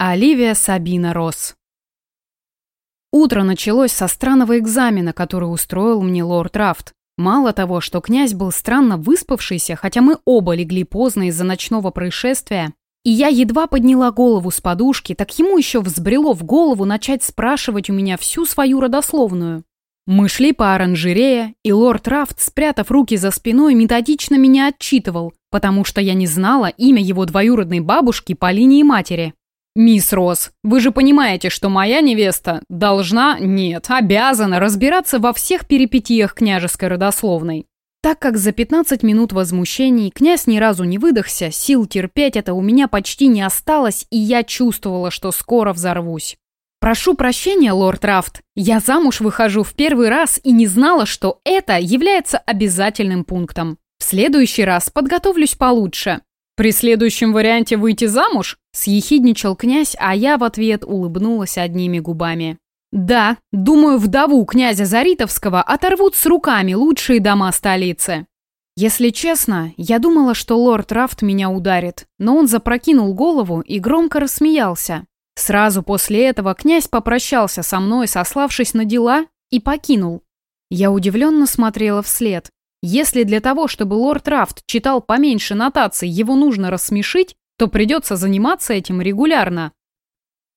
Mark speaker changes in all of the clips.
Speaker 1: Оливия Сабина Росс. Утро началось со странного экзамена, который устроил мне лорд Рафт. Мало того, что князь был странно выспавшийся, хотя мы оба легли поздно из-за ночного происшествия, и я едва подняла голову с подушки, так ему еще взбрело в голову начать спрашивать у меня всю свою родословную. Мы шли по оранжерее, и лорд Рафт, спрятав руки за спиной, методично меня отчитывал, потому что я не знала имя его двоюродной бабушки по линии матери. «Мисс Росс, вы же понимаете, что моя невеста должна, нет, обязана разбираться во всех перипетиях княжеской родословной». Так как за 15 минут возмущений князь ни разу не выдохся, сил терпеть это у меня почти не осталось, и я чувствовала, что скоро взорвусь. «Прошу прощения, лорд Рафт, я замуж выхожу в первый раз и не знала, что это является обязательным пунктом. В следующий раз подготовлюсь получше. «При следующем варианте выйти замуж?» – съехидничал князь, а я в ответ улыбнулась одними губами. «Да, думаю, вдову князя Заритовского оторвут с руками лучшие дома столицы». Если честно, я думала, что лорд Рафт меня ударит, но он запрокинул голову и громко рассмеялся. Сразу после этого князь попрощался со мной, сославшись на дела, и покинул. Я удивленно смотрела вслед. Если для того, чтобы лорд Рафт читал поменьше нотаций, его нужно рассмешить, то придется заниматься этим регулярно.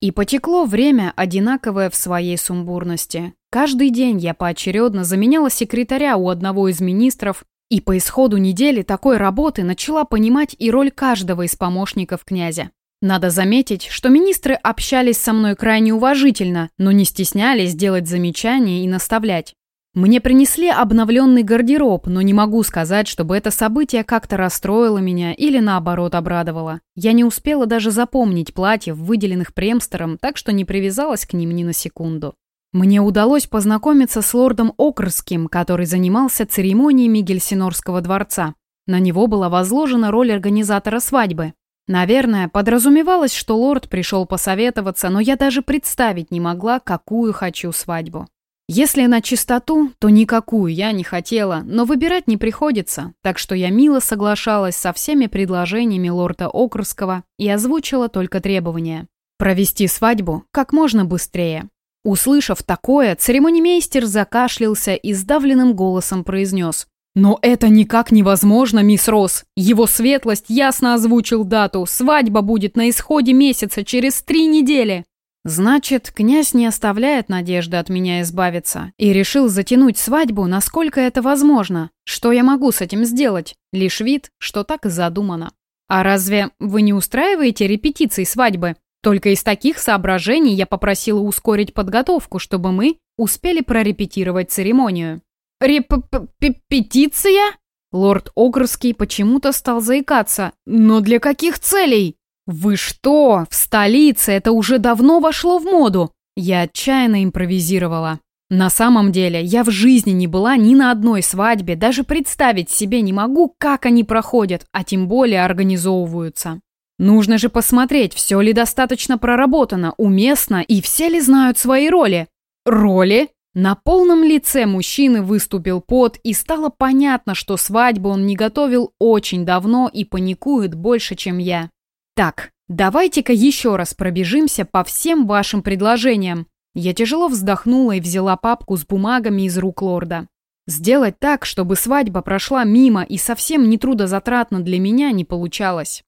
Speaker 1: И потекло время, одинаковое в своей сумбурности. Каждый день я поочередно заменяла секретаря у одного из министров, и по исходу недели такой работы начала понимать и роль каждого из помощников князя. Надо заметить, что министры общались со мной крайне уважительно, но не стеснялись делать замечания и наставлять. Мне принесли обновленный гардероб, но не могу сказать, чтобы это событие как-то расстроило меня или наоборот обрадовало. Я не успела даже запомнить платьев, выделенных премстером, так что не привязалась к ним ни на секунду. Мне удалось познакомиться с лордом Окрским, который занимался церемониями Гельсинорского дворца. На него была возложена роль организатора свадьбы. Наверное, подразумевалось, что лорд пришел посоветоваться, но я даже представить не могла, какую хочу свадьбу. Если на чистоту, то никакую я не хотела, но выбирать не приходится, так что я мило соглашалась со всеми предложениями лорда Окрского и озвучила только требования. Провести свадьбу как можно быстрее. Услышав такое, церемонимейстер закашлялся и сдавленным голосом произнес. «Но это никак невозможно, мисс Росс. Его светлость ясно озвучил дату. Свадьба будет на исходе месяца через три недели». Значит, князь не оставляет надежды от меня избавиться и решил затянуть свадьбу, насколько это возможно. Что я могу с этим сделать? Лишь вид, что так и задумано. А разве вы не устраиваете репетиции свадьбы? Только из таких соображений я попросила ускорить подготовку, чтобы мы успели прорепетировать церемонию. «Репетиция?» Лорд Огрский почему-то стал заикаться. «Но для каких целей?» «Вы что? В столице это уже давно вошло в моду!» Я отчаянно импровизировала. На самом деле, я в жизни не была ни на одной свадьбе, даже представить себе не могу, как они проходят, а тем более организовываются. Нужно же посмотреть, все ли достаточно проработано, уместно и все ли знают свои роли. Роли? На полном лице мужчины выступил пот, и стало понятно, что свадьбу он не готовил очень давно и паникует больше, чем я. Так, давайте-ка еще раз пробежимся по всем вашим предложениям. Я тяжело вздохнула и взяла папку с бумагами из рук лорда. Сделать так, чтобы свадьба прошла мимо и совсем не трудозатратно для меня не получалось.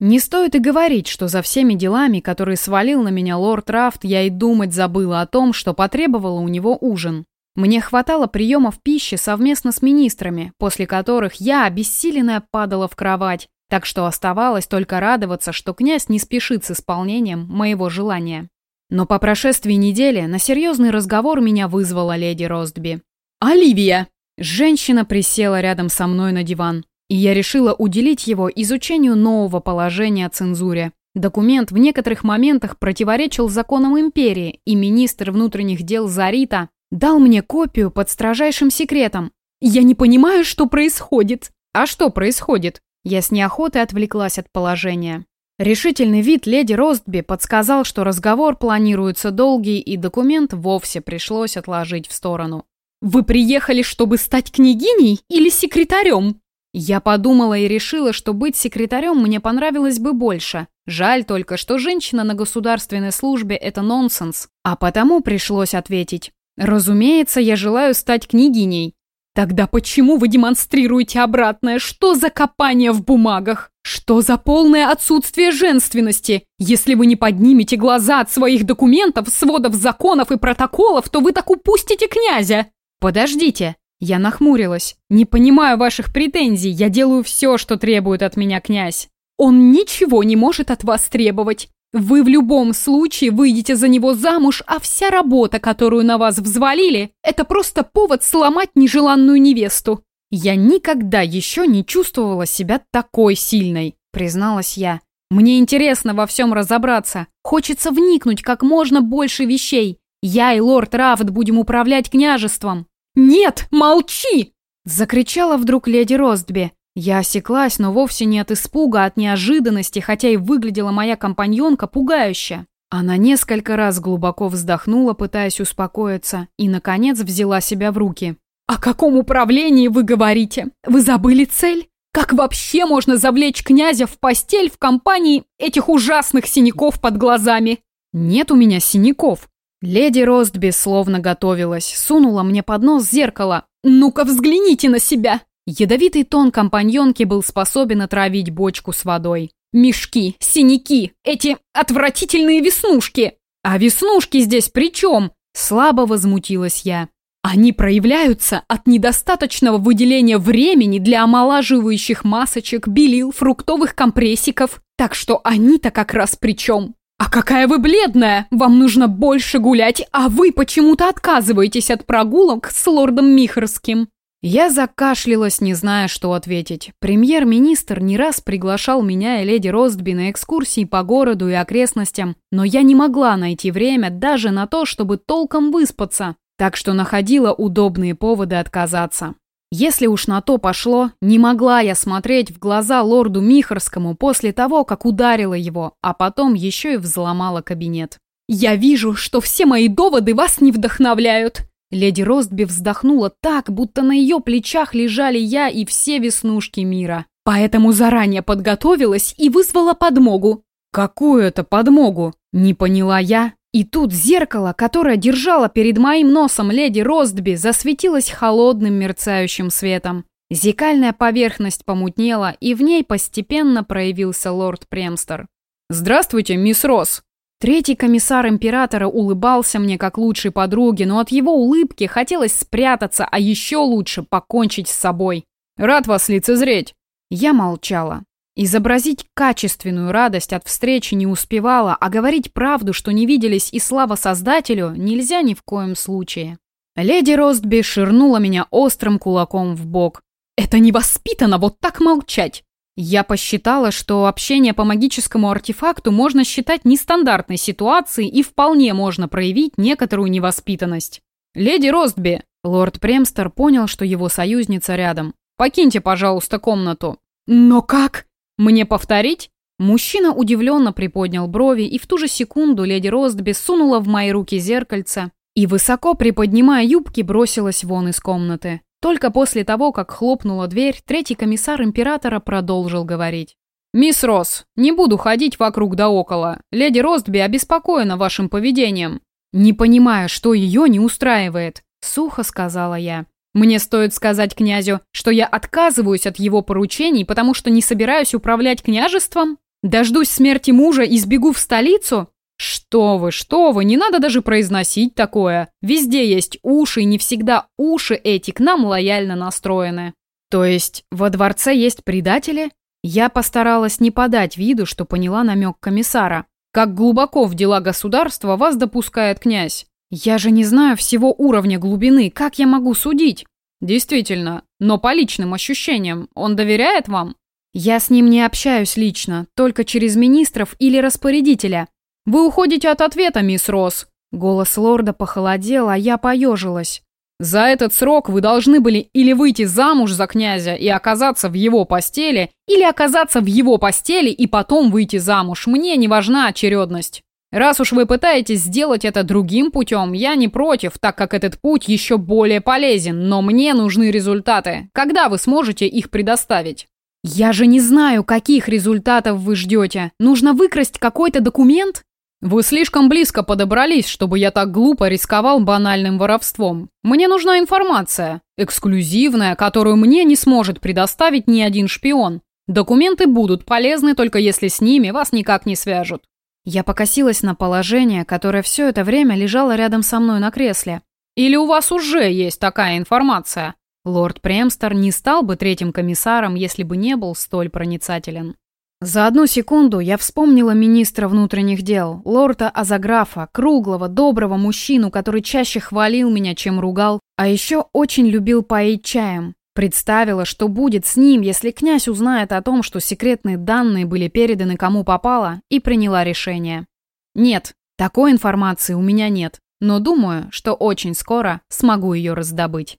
Speaker 1: Не стоит и говорить, что за всеми делами, которые свалил на меня лорд Рафт, я и думать забыла о том, что потребовала у него ужин. Мне хватало приемов пищи совместно с министрами, после которых я, обессиленная, падала в кровать, так что оставалось только радоваться, что князь не спешит с исполнением моего желания. Но по прошествии недели на серьезный разговор меня вызвала леди Ростби. «Оливия!» Женщина присела рядом со мной на диван, и я решила уделить его изучению нового положения о цензуре. Документ в некоторых моментах противоречил законам империи, и министр внутренних дел Зарита дал мне копию под строжайшим секретом. Я не понимаю, что происходит. А что происходит? Я с неохотой отвлеклась от положения. Решительный вид леди Ростби подсказал, что разговор планируется долгий, и документ вовсе пришлось отложить в сторону. «Вы приехали, чтобы стать княгиней или секретарем?» Я подумала и решила, что быть секретарем мне понравилось бы больше. Жаль только, что женщина на государственной службе – это нонсенс. А потому пришлось ответить. Разумеется, я желаю стать княгиней. Тогда почему вы демонстрируете обратное? Что за копание в бумагах? Что за полное отсутствие женственности? Если вы не поднимете глаза от своих документов, сводов законов и протоколов, то вы так упустите князя. Подождите. Я нахмурилась. Не понимаю ваших претензий. Я делаю все, что требует от меня князь. Он ничего не может от вас требовать. Вы в любом случае выйдете за него замуж, а вся работа, которую на вас взвалили, это просто повод сломать нежеланную невесту. Я никогда еще не чувствовала себя такой сильной, призналась я. Мне интересно во всем разобраться. Хочется вникнуть как можно больше вещей. Я и лорд Рафт будем управлять княжеством. Нет, молчи! Закричала вдруг леди Ростби. Я осеклась, но вовсе не от испуга, а от неожиданности, хотя и выглядела моя компаньонка пугающе. Она несколько раз глубоко вздохнула, пытаясь успокоиться, и, наконец, взяла себя в руки. «О каком управлении вы говорите? Вы забыли цель? Как вообще можно завлечь князя в постель в компании этих ужасных синяков под глазами?» «Нет у меня синяков». Леди Ростби словно готовилась, сунула мне под нос зеркало. «Ну-ка взгляните на себя!» Ядовитый тон компаньонки был способен отравить бочку с водой. Мешки, синяки, эти отвратительные веснушки. А веснушки здесь при чем? Слабо возмутилась я. Они проявляются от недостаточного выделения времени для омолаживающих масочек, белил, фруктовых компрессиков. Так что они-то как раз при чем? «А какая вы бледная! Вам нужно больше гулять, а вы почему-то отказываетесь от прогулок с лордом Михарским!» Я закашлялась, не зная, что ответить. Премьер-министр не раз приглашал меня и леди Ростби на экскурсии по городу и окрестностям, но я не могла найти время даже на то, чтобы толком выспаться, так что находила удобные поводы отказаться. Если уж на то пошло, не могла я смотреть в глаза лорду Михарскому после того, как ударила его, а потом еще и взломала кабинет. «Я вижу, что все мои доводы вас не вдохновляют», Леди Ростби вздохнула так, будто на ее плечах лежали я и все веснушки мира. Поэтому заранее подготовилась и вызвала подмогу. Какую это подмогу? Не поняла я. И тут зеркало, которое держало перед моим носом леди Ростби, засветилось холодным мерцающим светом. Зеркальная поверхность помутнела, и в ней постепенно проявился лорд Премстер. «Здравствуйте, мисс Росс!» Третий комиссар императора улыбался мне как лучшей подруге, но от его улыбки хотелось спрятаться, а еще лучше покончить с собой. «Рад вас лицезреть!» Я молчала. Изобразить качественную радость от встречи не успевала, а говорить правду, что не виделись и слава Создателю, нельзя ни в коем случае. Леди Ростби ширнула меня острым кулаком в бок. «Это невоспитанно вот так молчать! Я посчитала, что общение по магическому артефакту можно считать нестандартной ситуацией и вполне можно проявить некоторую невоспитанность. «Леди Ростби!» Лорд Премстер понял, что его союзница рядом. «Покиньте, пожалуйста, комнату». «Но как? Мне повторить?» Мужчина удивленно приподнял брови, и в ту же секунду леди Ростби сунула в мои руки зеркальце и, высоко приподнимая юбки, бросилась вон из комнаты. Только после того, как хлопнула дверь, третий комиссар императора продолжил говорить. «Мисс Росс, не буду ходить вокруг да около. Леди Ростби обеспокоена вашим поведением». «Не понимаю, что ее не устраивает», — сухо сказала я. «Мне стоит сказать князю, что я отказываюсь от его поручений, потому что не собираюсь управлять княжеством? Дождусь смерти мужа и сбегу в столицу? «Что вы, что вы, не надо даже произносить такое. Везде есть уши, и не всегда уши эти к нам лояльно настроены». «То есть во дворце есть предатели?» Я постаралась не подать виду, что поняла намек комиссара. «Как глубоко в дела государства вас допускает князь?» «Я же не знаю всего уровня глубины, как я могу судить?» «Действительно, но по личным ощущениям, он доверяет вам?» «Я с ним не общаюсь лично, только через министров или распорядителя. «Вы уходите от ответа, мисс Росс!» Голос лорда похолодел, а я поежилась. «За этот срок вы должны были или выйти замуж за князя и оказаться в его постели, или оказаться в его постели и потом выйти замуж. Мне не важна очередность. Раз уж вы пытаетесь сделать это другим путем, я не против, так как этот путь еще более полезен, но мне нужны результаты. Когда вы сможете их предоставить?» «Я же не знаю, каких результатов вы ждете. Нужно выкрасть какой-то документ?» «Вы слишком близко подобрались, чтобы я так глупо рисковал банальным воровством. Мне нужна информация, эксклюзивная, которую мне не сможет предоставить ни один шпион. Документы будут полезны, только если с ними вас никак не свяжут». Я покосилась на положение, которое все это время лежало рядом со мной на кресле. «Или у вас уже есть такая информация?» Лорд Премстер не стал бы третьим комиссаром, если бы не был столь проницателен. За одну секунду я вспомнила министра внутренних дел, лорда Азаграфа, круглого, доброго мужчину, который чаще хвалил меня, чем ругал, а еще очень любил поить чаем. Представила, что будет с ним, если князь узнает о том, что секретные данные были переданы кому попало, и приняла решение. Нет, такой информации у меня нет, но думаю, что очень скоро смогу ее раздобыть.